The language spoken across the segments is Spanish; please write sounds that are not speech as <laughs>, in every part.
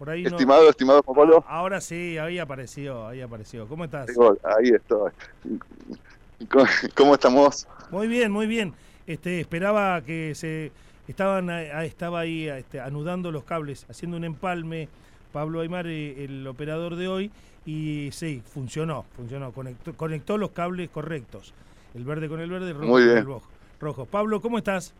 Por ahí estimado, estimado Juan Pablo. Ahora sí, ahí apareció, ahí apareció. ¿Cómo estás? Ahí estoy. ¿Cómo estamos? Muy bien, muy bien. Este, esperaba que se estaban estaba ahí este, anudando los cables, haciendo un empalme. Pablo Aymar, eh, el operador de hoy, y sí, funcionó, funcionó, conectó, conectó los cables correctos. El verde con el verde, el rojo con el rojo. Pablo, ¿cómo estás?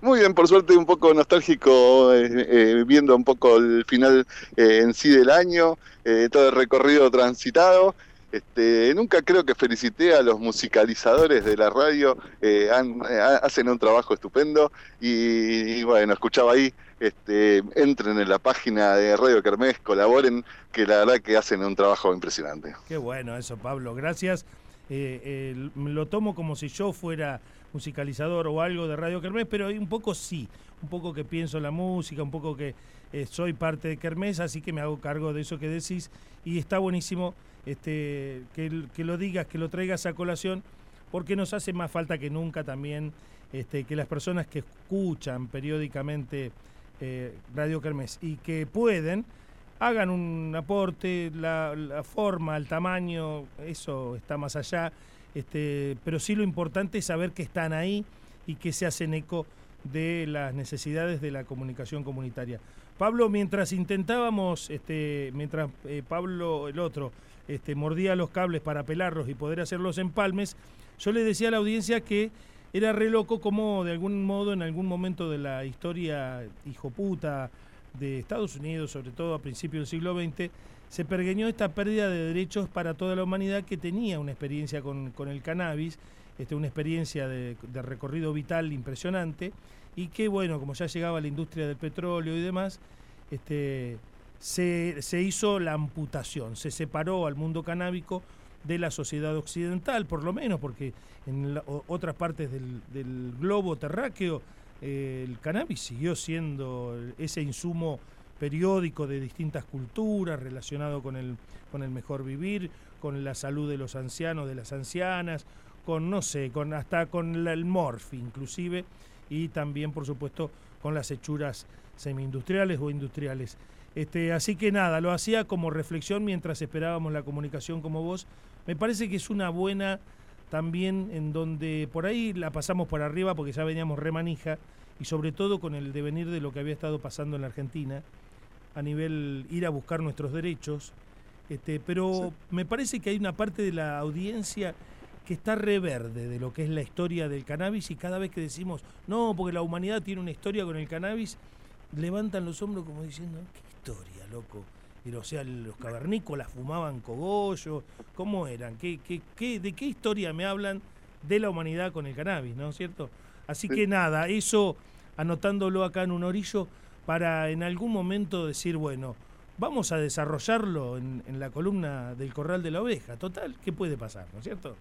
Muy bien, por suerte un poco nostálgico, eh, eh, viendo un poco el final en sí del año, todo el recorrido transitado este, nunca creo que felicité a los musicalizadores de la radio, eh, eh, hacen un trabajo estupendo y, bueno, escuchaba ahí, este, entren en la página de Radio Kermés, colaboren, que la verdad que hacen un trabajo impresionante. Qué bueno eso, Pablo, gracias. Eh, lo tomo como si yo fuera musicalizador o algo de Radio Kermés, pero un poco sí, un poco que pienso en la música, un poco que soy parte de Kermés, así que me hago cargo de eso que decís. Y está buenísimo este, que, lo digas, que lo traigas a colación, porque nos hace más falta que nunca también este, que las personas que escuchan periódicamente eh, Radio Kermés y que pueden, hagan un aporte, la, forma, el tamaño, eso está más allá, este, pero sí lo importante es saber que están ahí y que se hacen eco de las necesidades de la comunicación comunitaria. Pablo, mientras intentábamos, este, mientras eh, Pablo, el otro, este, mordía los cables para pelarlos y poder hacer los empalmes, yo le decía a la audiencia que era re loco como de algún modo en algún momento de la historia hijo puta de Estados Unidos, sobre todo a principios del siglo XX, se pergueñó esta pérdida de derechos para toda la humanidad que tenía una experiencia con, el cannabis, este, una experiencia de, recorrido vital impresionante, y que bueno, como ya llegaba la industria del petróleo y demás, este, se, hizo la amputación, se separó al mundo canábico de la sociedad occidental, por lo menos, porque en otras partes del, globo terráqueo el cannabis siguió siendo ese insumo periódico de distintas culturas relacionado con el, con el mejor vivir, con la salud de los ancianos, de las ancianas, con, no sé, con, hasta con el morf inclusive, y también, por supuesto, con las hechuras semi-industriales o industriales. Este, así que nada, lo hacía como reflexión mientras esperábamos la comunicación como vos. Me parece que es una buena también en donde por ahí la pasamos por arriba porque ya veníamos remanija y sobre todo con el devenir de lo que había estado pasando en la Argentina a nivel ir a buscar nuestros derechos. Este, pero me parece que hay una parte de la audiencia que está reverde de lo que es la historia del cannabis y cada vez que decimos, no, porque la humanidad tiene una historia con el cannabis, levantan los hombros como diciendo, historia, loco? Pero, o sea, los cavernícolas fumaban cogollo, ¿cómo eran? ¿Qué, qué, qué, ¿De qué historia me hablan de la humanidad con el cannabis, no es cierto? Así que nada, eso anotándolo acá en un orillo para en algún momento decir, bueno, vamos a desarrollarlo en, en la columna del corral de la oveja. Total, ¿qué puede pasar, no es cierto?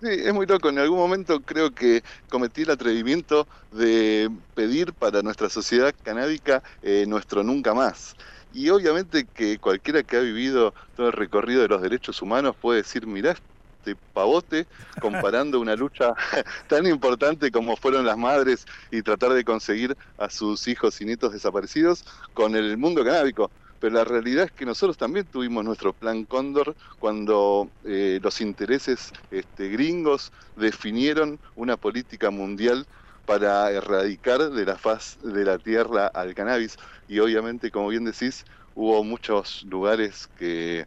Sí, es muy loco. En algún momento creo que cometí el atrevimiento de pedir para nuestra sociedad canábica eh, nuestro nunca más. Y obviamente que cualquiera que ha vivido todo el recorrido de los derechos humanos puede decir, mirá este pavote comparando una lucha <laughs> tan importante como fueron las madres y tratar de conseguir a sus hijos y nietos desaparecidos con el mundo canábico pero la realidad es que nosotros también tuvimos nuestro plan Cóndor cuando eh, los intereses este, gringos definieron una política mundial para erradicar de la faz de la tierra al cannabis. Y obviamente como bien decís hubo muchos lugares que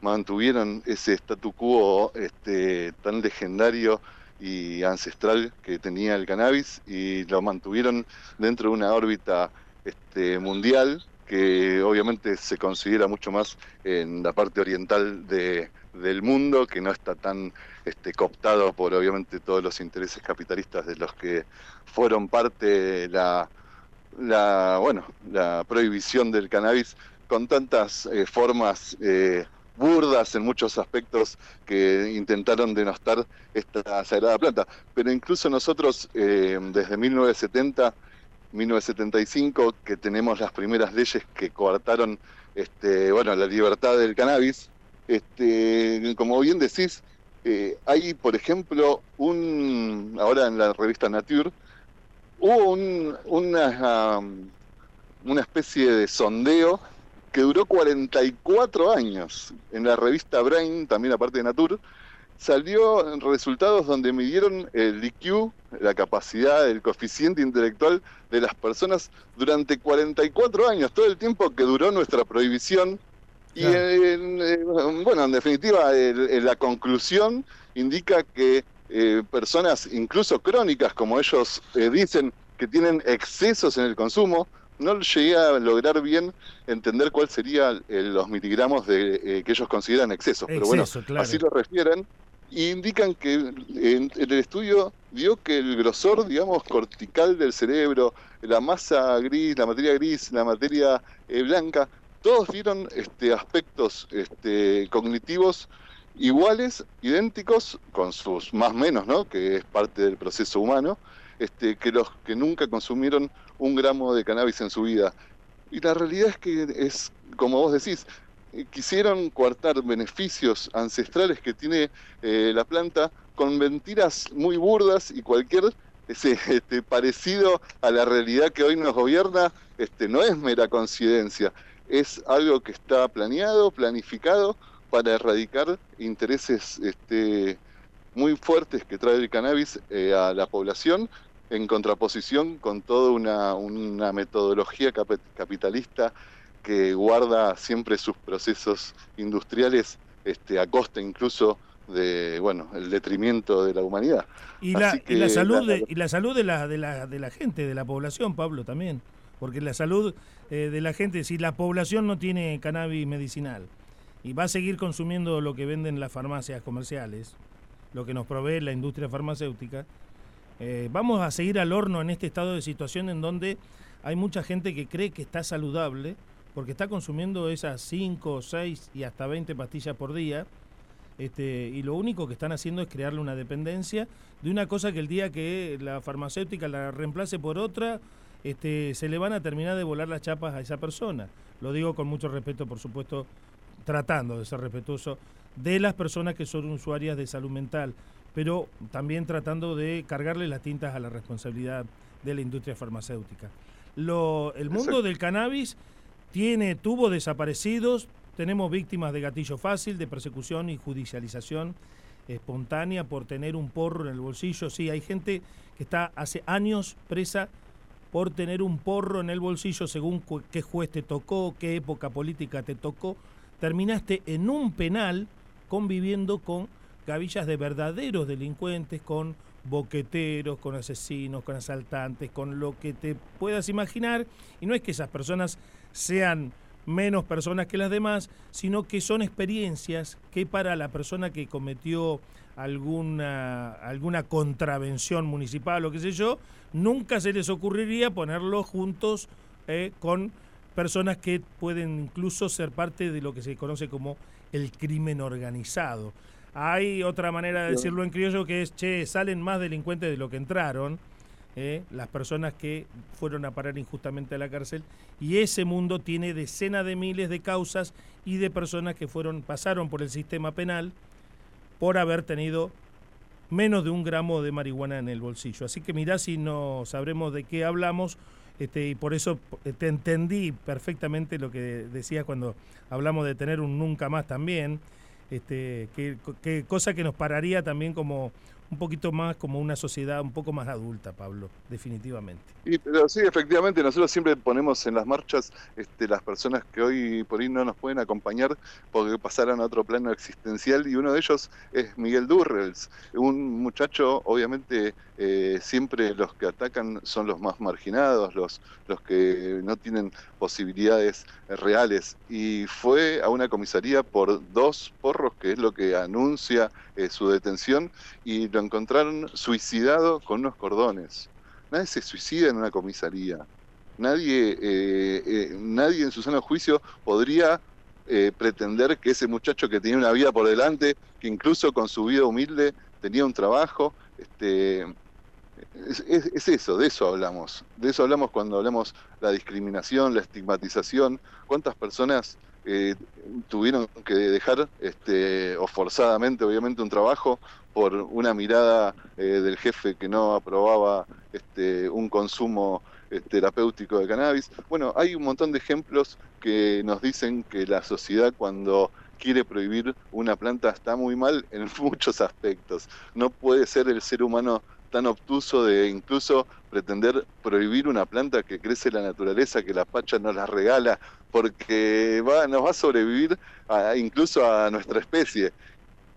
mantuvieron ese statu quo este, tan legendario y ancestral que tenía el cannabis y lo mantuvieron dentro de una órbita este, mundial que obviamente se considera mucho más en la parte oriental de, del mundo, que no está tan este, cooptado por obviamente todos los intereses capitalistas de los que fueron parte la, la, bueno, la prohibición del cannabis con tantas eh, formas eh, burdas en muchos aspectos que intentaron denostar esta sagrada planta. Pero incluso nosotros, eh, desde 1970, 1975 que tenemos las primeras leyes que coartaron este, bueno, la libertad del cannabis. Este, como bien decís, eh, hay, por ejemplo, un ahora en la revista Nature hubo un, una, una especie de sondeo que duró 44 años en la revista Brain, también aparte de Nature, salió resultados donde midieron el IQ, la capacidad, el coeficiente intelectual de las personas durante 44 años, todo el tiempo que duró nuestra prohibición. Y bueno, en definitiva, la conclusión indica que eh, personas incluso crónicas, como ellos eh, dicen, que tienen excesos en el consumo, no llegué a lograr bien entender cuál serían los miligramos de, eh, que ellos consideran excesos, pero bueno, así lo refieren y indican que en, el estudio dio que el grosor, digamos, cortical del cerebro, la masa gris, la materia gris, la materia eh, blanca, todos vieron este, aspectos este, cognitivos iguales, idénticos, con sus más menos, ¿no? que es parte del proceso humano, este, que los que nunca consumieron un gramo de cannabis en su vida. Y la realidad es que es, como vos decís, quisieron coartar beneficios ancestrales que tiene eh, la planta con mentiras muy burdas y cualquier ese, este, parecido a la realidad que hoy nos gobierna este, no es mera coincidencia, es algo que está planeado, planificado para erradicar intereses este, muy fuertes que trae el cannabis eh, a la población en contraposición con toda una, una metodología capitalista que guarda siempre sus procesos industriales este, a costa incluso de bueno el detrimento de la humanidad. Y la, salud de, y la salud de la, de la de la gente de la población Pablo también. Porque la salud eh, de la gente si la población no tiene cannabis medicinal y va a seguir consumiendo lo que venden las farmacias comerciales lo que nos provee la industria farmacéutica eh, vamos a seguir al horno en este estado de situación en donde hay mucha gente que cree que está saludable porque está consumiendo esas 5, 6 y hasta 20 pastillas por día. Este, y lo único que están haciendo es crearle una dependencia de una cosa que el día que la farmacéutica la reemplace por otra, este, se le van a terminar de volar las chapas a esa persona. Lo digo con mucho respeto, por supuesto, tratando de ser respetuoso de las personas que son usuarias de salud mental, pero también tratando de cargarle las tintas a la responsabilidad de la industria farmacéutica. Lo, el mundo del cannabis tiene, tuvo desaparecidos, tenemos víctimas de gatillo fácil, de persecución y judicialización espontánea por tener un porro en el bolsillo. Sí, hay gente que está hace años presa por tener un porro en el bolsillo según qué juez te tocó, qué época política te tocó. Terminaste en un penal conviviendo con gavillas de verdaderos delincuentes, con boqueteros, con asesinos, con asaltantes, con lo que te puedas imaginar. Y no es que esas personas sean menos personas que las demás, sino que son experiencias que para la persona que cometió alguna, alguna contravención municipal o qué sé yo, nunca se les ocurriría ponerlos juntos eh, con personas que pueden incluso ser parte de lo que se conoce como el crimen organizado. Hay otra manera de decirlo en criollo que es, che, salen más delincuentes de lo que entraron, eh, las personas que fueron a parar injustamente a la cárcel, y ese mundo tiene decenas de miles de causas y de personas que fueron, pasaron por el sistema penal por haber tenido menos de un gramo de marihuana en el bolsillo. Así que mirá si no sabremos de qué hablamos, este, y por eso eh, te entendí perfectamente lo que decías cuando hablamos de tener un nunca más también. Este, que, cosa que nos pararía también como un poquito más como una sociedad un poco más adulta, Pablo, definitivamente. Y, pero sí, efectivamente, nosotros siempre ponemos en las marchas este, las personas que hoy por ahí no nos pueden acompañar porque pasaron a otro plano existencial y uno de ellos es Miguel Durrels, un muchacho, obviamente, eh, siempre los que atacan son los más marginados, los, los que no tienen posibilidades reales y fue a una comisaría por dos porros, que es lo que anuncia eh, su detención, y lo encontraron suicidado con unos cordones. Nadie se suicida en una comisaría. Nadie, eh, eh, nadie en su sano juicio podría pretender que ese muchacho que tenía una vida por delante, que incluso con su vida humilde tenía un trabajo, este, es, eso, de eso hablamos. De eso hablamos cuando hablamos la discriminación, la estigmatización. ¿Cuántas personas eh, tuvieron que dejar, este, o forzadamente, obviamente, un trabajo por una mirada eh, del jefe que no aprobaba este, un consumo eh, terapéutico de cannabis. Bueno, hay un montón de ejemplos que nos dicen que la sociedad cuando quiere prohibir una planta está muy mal en <laughs> muchos aspectos. No puede ser el ser humano tan obtuso de incluso pretender prohibir una planta que crece en la naturaleza, que la Pacha nos la regala, porque va, nos va a sobrevivir incluso a nuestra especie.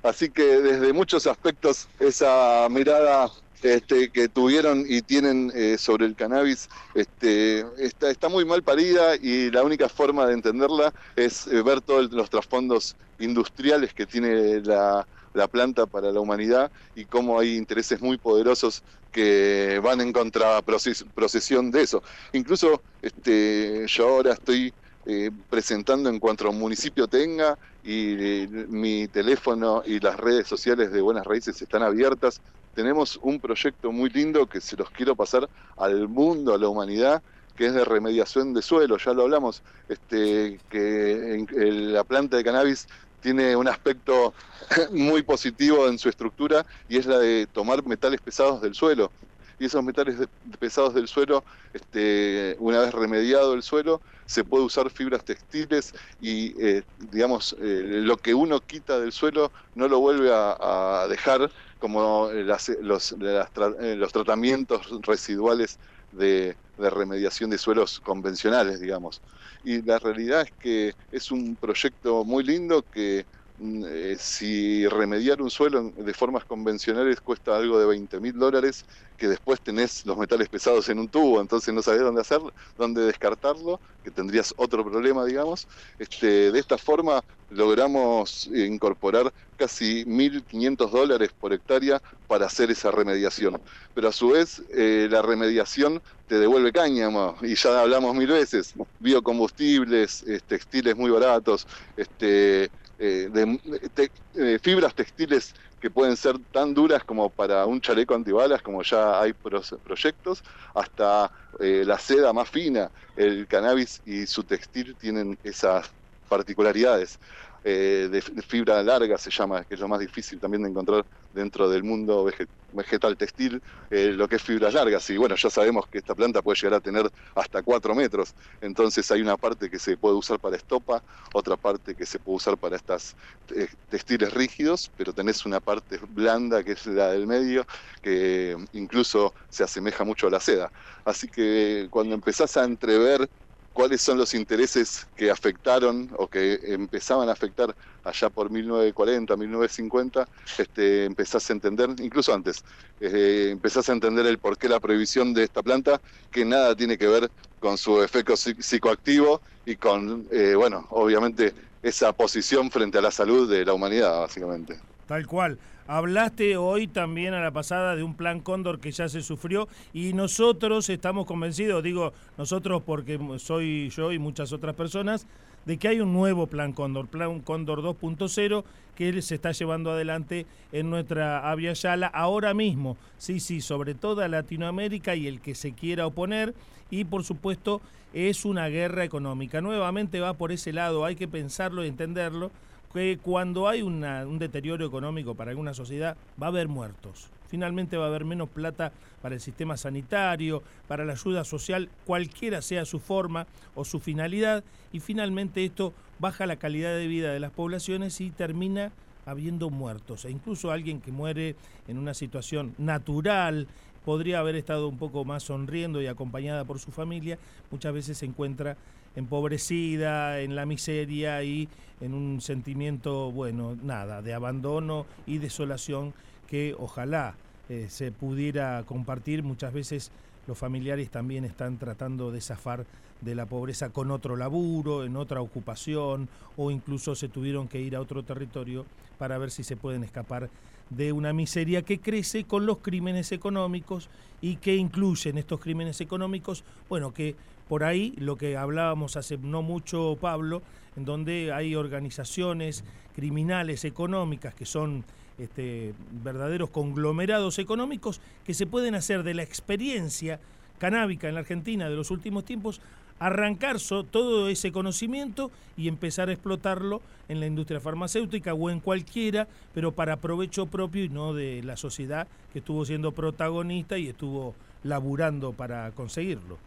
Así que desde muchos aspectos esa mirada este, que tuvieron y tienen eh, sobre el cannabis este, está, está, muy mal parida y la única forma de entenderla es eh, ver todos los trasfondos industriales que tiene la, la planta para la humanidad y cómo hay intereses muy poderosos que van en contraprocesión de eso. Incluso este, yo ahora estoy eh, presentando en cuanto un municipio tenga y eh, mi teléfono y las redes sociales de Buenas Raíces están abiertas. Tenemos un proyecto muy lindo que se los quiero pasar al mundo, a la humanidad, que es de remediación de suelo, ya lo hablamos, este, que la planta de cannabis tiene un aspecto <laughs> muy positivo en su estructura y es la de tomar metales pesados del suelo. Y esos metales pesados del suelo, este, una vez remediado el suelo, se puede usar fibras textiles y, eh, digamos, eh, lo que uno quita del suelo no lo vuelve a, dejar como los, eh, los, tratamientos residuales de, remediación de suelos convencionales, digamos. Y la realidad es que es un proyecto muy lindo que eh, si remediar un suelo de formas convencionales cuesta algo de 20 mil dólares, que después tenés los metales pesados en un tubo, entonces no sabés dónde hacerlo, dónde descartarlo, que tendrías otro problema, digamos. Este, de esta forma logramos incorporar casi 1.500 dólares por hectárea para hacer esa remediación. Pero a su vez, eh, la remediación te devuelve cáñamo, y ya hablamos mil veces, biocombustibles, textiles muy baratos, este, eh, de, fibras textiles que pueden ser tan duras como para un chaleco antibalas, como ya hay proyectos, hasta eh, la seda más fina. El cannabis y su textil tienen esas particularidades. Eh, de, fibra larga se llama, que es lo más difícil también de encontrar dentro del mundo vegetal textil, eh, lo que es fibras largas. Y bueno, ya sabemos que esta planta puede llegar a tener hasta 4 metros, entonces hay una parte que se puede usar para estopa, otra parte que se puede usar para estas eh, textiles rígidos, pero tenés una parte blanda que es la del medio, que incluso se asemeja mucho a la seda. Así que cuando empezás a entrever cuáles son los intereses que afectaron o que empezaban a afectar allá por 1940, 1950, este, empezás a entender, incluso antes, eh, empezás a entender el porqué la prohibición de esta planta, que nada tiene que ver con su efecto psicoactivo y con, eh, bueno, obviamente esa posición frente a la salud de la humanidad, básicamente. Tal cual. Hablaste hoy también a la pasada de un plan Cóndor que ya se sufrió y nosotros estamos convencidos, digo nosotros porque soy yo y muchas otras personas, de que hay un nuevo plan Cóndor, plan Cóndor 2.0 que se está llevando adelante en nuestra Avia Yala ahora mismo. Sí, sí, sobre toda Latinoamérica y el que se quiera oponer y por supuesto es una guerra económica. Nuevamente va por ese lado, hay que pensarlo y entenderlo que cuando hay un deterioro económico para alguna sociedad va a haber muertos. Finalmente va a haber menos plata para el sistema sanitario, para la ayuda social, cualquiera sea su forma o su finalidad, y finalmente esto baja la calidad de vida de las poblaciones y termina habiendo muertos. E incluso alguien que muere en una situación natural, podría haber estado un poco más sonriendo y acompañada por su familia, muchas veces se encuentra empobrecida, en la miseria y en un sentimiento, bueno, nada, de abandono y desolación que ojalá eh, se pudiera compartir. Muchas veces los familiares también están tratando de zafar de la pobreza con otro laburo, en otra ocupación, o incluso se tuvieron que ir a otro territorio para ver si se pueden escapar de una miseria que crece con los crímenes económicos y que incluyen estos crímenes económicos, bueno, que por ahí lo que hablábamos hace no mucho, Pablo, en donde hay organizaciones criminales económicas que son este, verdaderos conglomerados económicos que se pueden hacer de la experiencia canábica en la Argentina de los últimos tiempos, arrancar todo ese conocimiento y empezar a explotarlo en la industria farmacéutica o en cualquiera, pero para provecho propio y no de la sociedad que estuvo siendo protagonista y estuvo laburando para conseguirlo.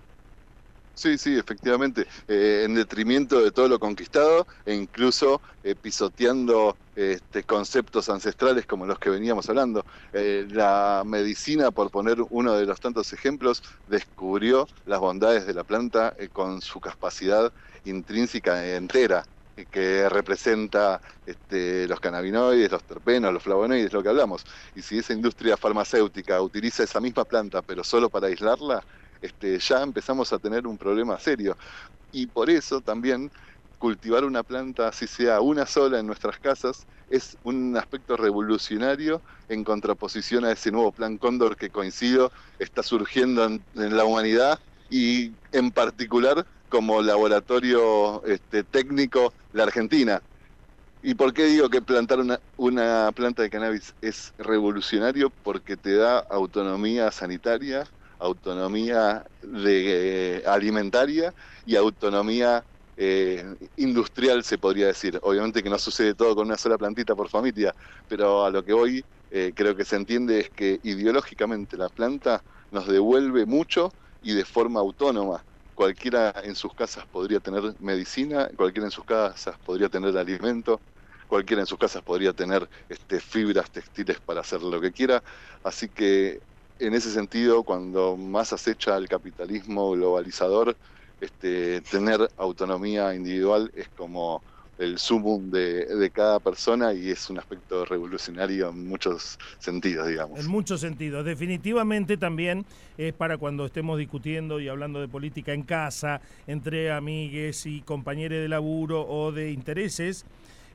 Sí, sí, efectivamente, eh, en detrimento de todo lo conquistado e incluso eh, pisoteando este, conceptos ancestrales como los que veníamos hablando. Eh, la medicina, por poner uno de los tantos ejemplos, descubrió las bondades de la planta con su capacidad intrínseca entera que representa este, los cannabinoides, los terpenos, los flavonoides, lo que hablamos. Y si esa industria farmacéutica utiliza esa misma planta, pero solo para aislarla, este, ya empezamos a tener un problema serio. Y por eso también cultivar una planta, si sea una sola en nuestras casas, es un aspecto revolucionario en contraposición a ese nuevo plan Cóndor que coincido está surgiendo en, la humanidad y en particular como laboratorio este, técnico la Argentina. ¿Y por qué digo que plantar una, una planta de cannabis es revolucionario? Porque te da autonomía sanitaria, autonomía de, eh, alimentaria y autonomía eh, industrial, se podría decir. Obviamente que no sucede todo con una sola plantita por familia, pero a lo que hoy eh, creo que se entiende es que ideológicamente la planta nos devuelve mucho y de forma autónoma. Cualquiera en sus casas podría tener medicina, cualquiera en sus casas podría tener alimento, cualquiera en sus casas podría tener este, fibras textiles para hacer lo que quiera. Así que en ese sentido, cuando más acecha el capitalismo globalizador, este, tener autonomía individual es como el sumum de, cada persona y es un aspecto revolucionario en muchos sentidos, digamos. En muchos sentidos. Definitivamente también es para cuando estemos discutiendo y hablando de política en casa, entre amigues y compañeros de laburo o de intereses,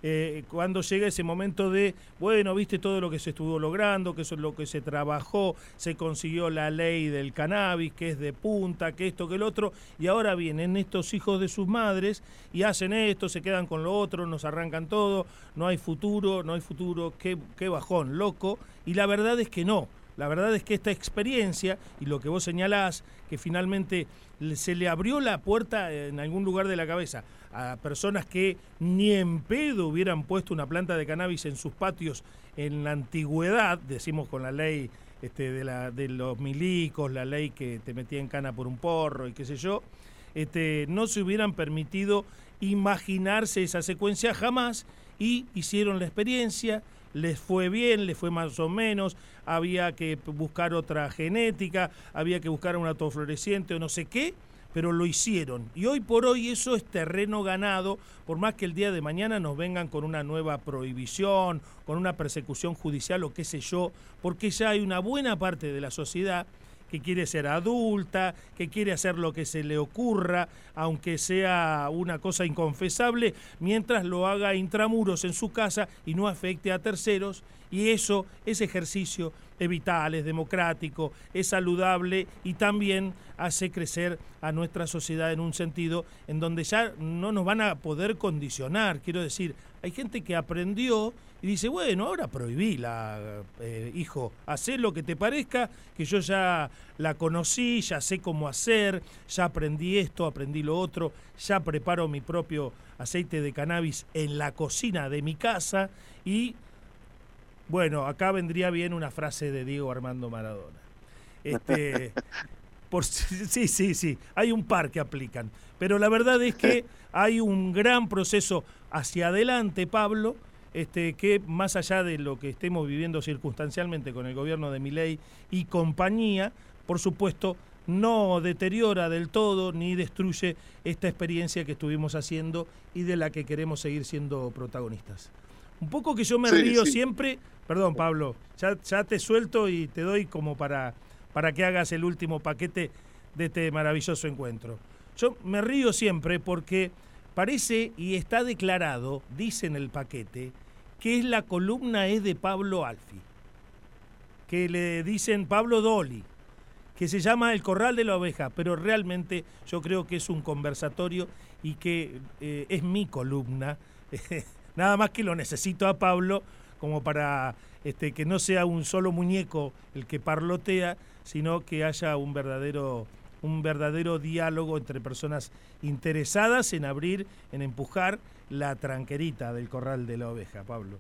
eh, cuando llega ese momento de, bueno, viste todo lo que se estuvo logrando, que eso es lo que se trabajó, se consiguió la ley del cannabis, que es de punta, que esto, que el otro, y ahora vienen estos hijos de sus madres y hacen esto, se quedan con lo otro, nos arrancan todo, no hay futuro, no hay futuro, qué, qué bajón, loco, y la verdad es que no. La verdad es que esta experiencia y lo que vos señalás, que finalmente se le abrió la puerta en algún lugar de la cabeza a personas que ni en pedo hubieran puesto una planta de cannabis en sus patios en la antigüedad, decimos con la ley este, de, la, de los milicos, la ley que te metía en cana por un porro y qué sé yo, este, no se hubieran permitido imaginarse esa secuencia jamás y hicieron la experiencia, les fue bien, les fue más o menos, había que buscar otra genética, había que buscar un autofloreciente o no sé qué, pero lo hicieron. Y hoy por hoy eso es terreno ganado, por más que el día de mañana nos vengan con una nueva prohibición, con una persecución judicial o qué sé yo, porque ya hay una buena parte de la sociedad que quiere ser adulta, que quiere hacer lo que se le ocurra, aunque sea una cosa inconfesable, mientras lo haga intramuros en su casa y no afecte a terceros. Y eso, ese ejercicio es vital, es democrático, es saludable y también hace crecer a nuestra sociedad en un sentido en donde ya no nos van a poder condicionar. Quiero decir, hay gente que aprendió y dice, bueno, ahora prohibí la, eh, hijo, haz lo que te parezca, que yo ya la conocí, ya sé cómo hacer, ya aprendí esto, aprendí lo otro, ya preparo mi propio aceite de cannabis en la cocina de mi casa y, bueno, acá vendría bien una frase de Diego Armando Maradona. Este, <laughs> por, sí, sí, sí, hay un par que aplican, pero la verdad es que <laughs> hay un gran proceso hacia adelante, Pablo, este, que más allá de lo que estemos viviendo circunstancialmente con el gobierno de Miley y compañía, por supuesto, no deteriora del todo ni destruye esta experiencia que estuvimos haciendo y de la que queremos seguir siendo protagonistas. Un poco que yo me río siempre, perdón Pablo, ya, ya, te suelto y te doy como para, para que hagas el último paquete de este maravilloso encuentro. Yo me río siempre porque Parece y está declarado, dice en el paquete, que es la columna es de Pablo Alfi, que le dicen Pablo Doli, que se llama El Corral de la Oveja, pero realmente yo creo que es un conversatorio y que eh, es mi columna. <laughs> Nada más que lo necesito a Pablo como para este, que no sea un solo muñeco el que parlotea, sino que haya un verdadero un verdadero diálogo entre personas interesadas en abrir, en empujar la tranquerita del corral de la oveja, Pablo.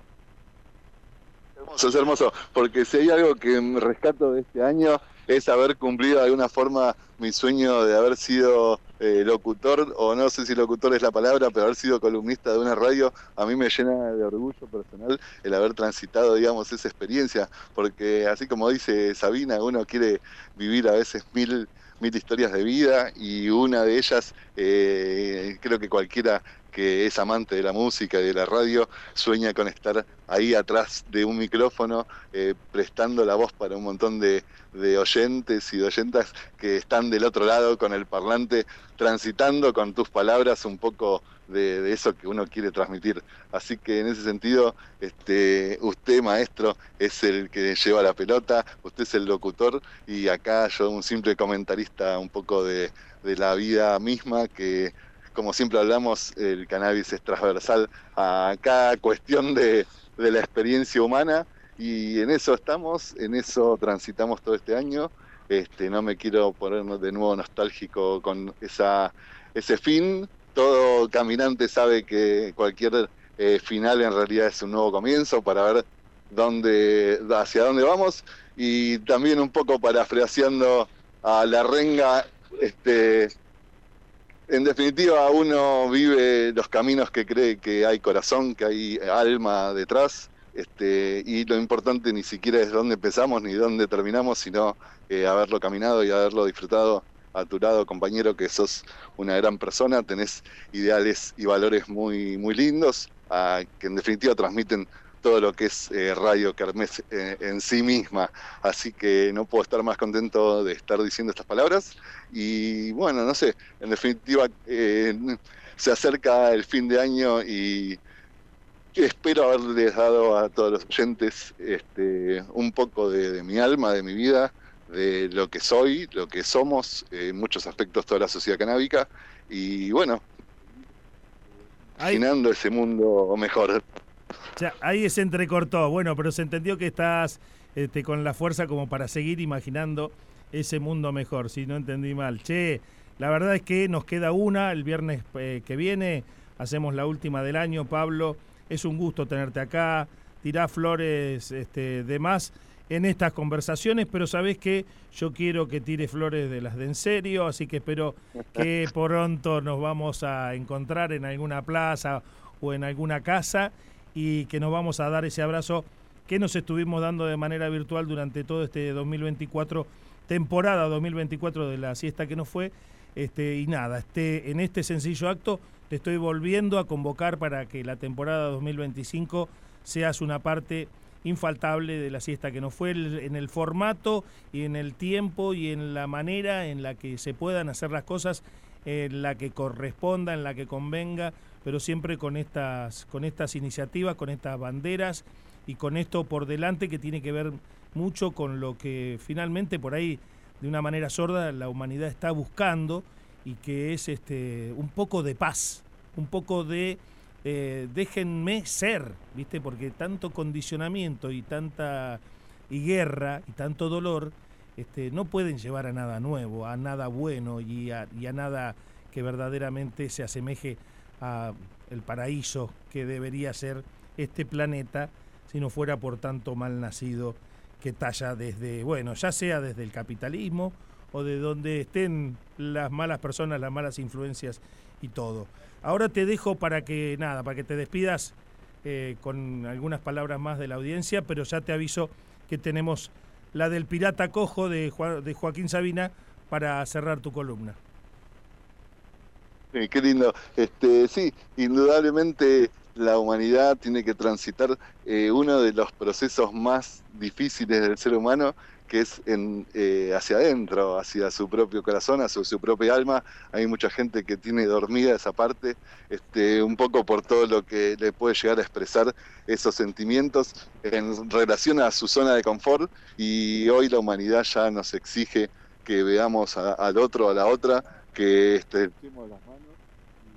es hermoso, porque si hay algo que rescato de este año es haber cumplido de alguna forma mi sueño de haber sido eh, locutor, o no sé si locutor es la palabra, pero haber sido columnista de una radio, a mí me llena de orgullo personal el haber transitado, digamos, esa experiencia, porque así como dice Sabina, uno quiere vivir a veces mil mil historias de vida y una de ellas, eh, creo que cualquiera que es amante de la música y de la radio sueña con estar ahí atrás de un micrófono eh, prestando la voz para un montón de, de oyentes y de oyentas que están del otro lado con el parlante transitando con tus palabras un poco de, eso que uno quiere transmitir. Así que en ese sentido, este, usted, maestro, es el que lleva la pelota, usted es el locutor y acá yo un simple comentarista un poco de, de la vida misma que como siempre hablamos, el cannabis es transversal a cada cuestión de, de la experiencia humana y en eso estamos, en eso transitamos todo este año. Este, no me quiero poner de nuevo nostálgico con esa, ese fin. Todo caminante sabe que cualquier eh, final en realidad es un nuevo comienzo para ver dónde, hacia dónde vamos. Y también un poco parafraseando a la renga, este, en definitiva uno vive los caminos que cree que hay corazón, que hay alma detrás este, y lo importante ni siquiera es dónde empezamos ni dónde terminamos, sino eh, haberlo caminado y haberlo disfrutado a tu lado, compañero, que sos una gran persona, tenés ideales y valores muy, muy lindos, que en definitiva transmiten todo lo que es eh, Radio Kermés eh, en sí misma. Así que no puedo estar más contento de estar diciendo estas palabras. Y bueno, no sé, en definitiva se acerca el fin de año y espero haberles dado a todos los oyentes este, un poco de, mi alma, de mi vida, de lo que soy, lo que somos, en muchos aspectos toda la sociedad canábica, y bueno, imaginando ese mundo mejor. Ya, ahí se entrecortó, bueno, pero se entendió que estás este, con la fuerza como para seguir imaginando ese mundo mejor, si no entendí mal. Che, la verdad es que nos queda una, el viernes eh, que viene, hacemos la última del año, Pablo. Es un gusto tenerte acá, tirá flores este, de más en estas conversaciones, pero sabes que yo quiero que tire flores de las de en serio, así que espero que <laughs> pronto nos vamos a encontrar en alguna plaza o en alguna casa y que nos vamos a dar ese abrazo que nos estuvimos dando de manera virtual durante todo este 2024, temporada 2024 de la siesta que nos fue. Este, y nada, este, en este sencillo acto te estoy volviendo a convocar para que la temporada 2025 seas una parte infaltable de la siesta que no fue en el formato y en el tiempo y en la manera en la que se puedan hacer las cosas, en la que corresponda, en la que convenga, pero siempre con estas, con estas iniciativas, con estas banderas y con esto por delante que tiene que ver mucho con lo que finalmente por ahí de una manera sorda la humanidad está buscando y que es este un poco de paz, un poco de eh, déjenme ser, ¿viste? Porque tanto condicionamiento y tanta y guerra y tanto dolor este, no pueden llevar a nada nuevo, a nada bueno y a, y a nada que verdaderamente se asemeje a el paraíso que debería ser este planeta si no fuera por tanto mal nacido que talla desde, bueno, ya sea desde el capitalismo o de donde estén las malas personas, las malas influencias y todo. Ahora te dejo para que, nada, para que te despidas eh, con algunas palabras más de la audiencia, pero ya te aviso que tenemos la del pirata cojo de, Joaquín Sabina para cerrar tu columna. Sí, qué lindo. Este, sí, indudablemente la humanidad tiene que transitar eh, uno de los procesos más difíciles del ser humano, que es en, eh, hacia adentro, hacia su propio corazón, hacia su propia alma. Hay mucha gente que tiene dormida esa parte, este, un poco por todo lo que le puede llegar a expresar esos sentimientos en relación a su zona de confort y hoy la humanidad ya nos exige que veamos al otro, a la otra, que este,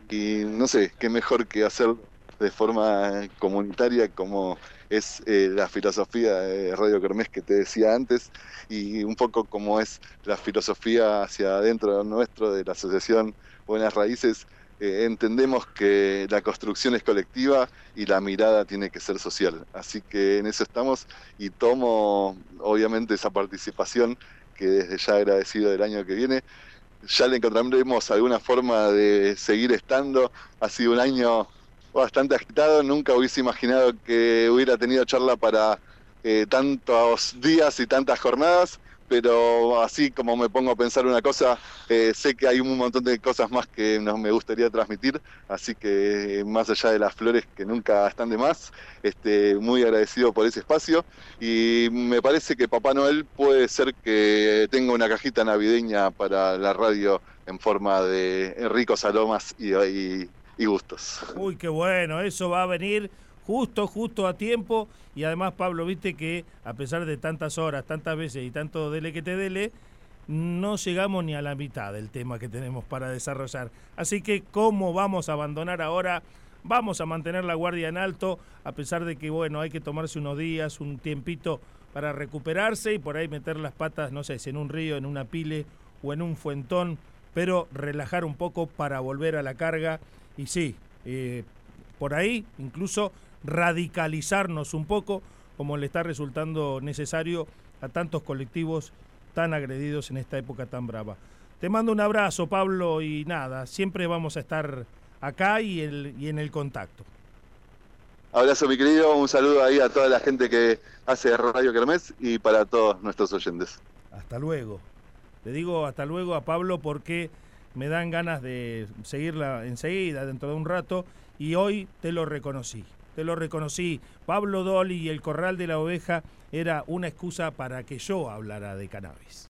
y no sé, qué mejor que hacer de forma comunitaria como es eh, la filosofía de Radio Kermés que te decía antes y un poco como es la filosofía hacia adentro nuestro de la asociación Buenas Raíces, eh, entendemos que la construcción es colectiva y la mirada tiene que ser social. Así que en eso estamos y tomo obviamente esa participación que desde ya agradecido del año que viene. Ya le encontraremos alguna forma de seguir estando. Ha sido un año bastante agitado, nunca hubiese imaginado que hubiera tenido charla para eh, tantos días y tantas jornadas, pero así como me pongo a pensar una cosa, eh, sé que hay un montón de cosas más que nos me gustaría transmitir, así que eh, más allá de las flores que nunca están de más, este, muy agradecido por ese espacio. Y me parece que Papá Noel puede ser que tenga una cajita navideña para la radio en forma de ricos aromas y, y gustos. Uy, qué bueno, eso va a venir justo, justo a tiempo. Y además, Pablo, viste que a pesar de tantas horas, tantas veces y tanto dele que te dele, no llegamos ni a la mitad del tema que tenemos para desarrollar. Así que, ¿cómo vamos a abandonar ahora? Vamos a mantener la guardia en alto, a pesar de que, bueno, hay que tomarse unos días, un tiempito para recuperarse y por ahí meter las patas, no sé, en un río, en una pile o en un fuentón, pero relajar un poco para volver a la carga. Y sí, eh, por ahí incluso radicalizarnos un poco, como le está resultando necesario a tantos colectivos tan agredidos en esta época tan brava. Te mando un abrazo, Pablo, y nada, siempre vamos a estar acá y, y en el contacto. Abrazo, mi querido, un saludo ahí a toda la gente que hace Radio Kermés y para todos nuestros oyentes. Hasta luego. Le digo hasta luego a Pablo porque me dan ganas de seguirla enseguida, dentro de un rato, y hoy te lo reconocí te lo reconocí. Pablo Dolly y el Corral de la Oveja era una excusa para que yo hablara de cannabis.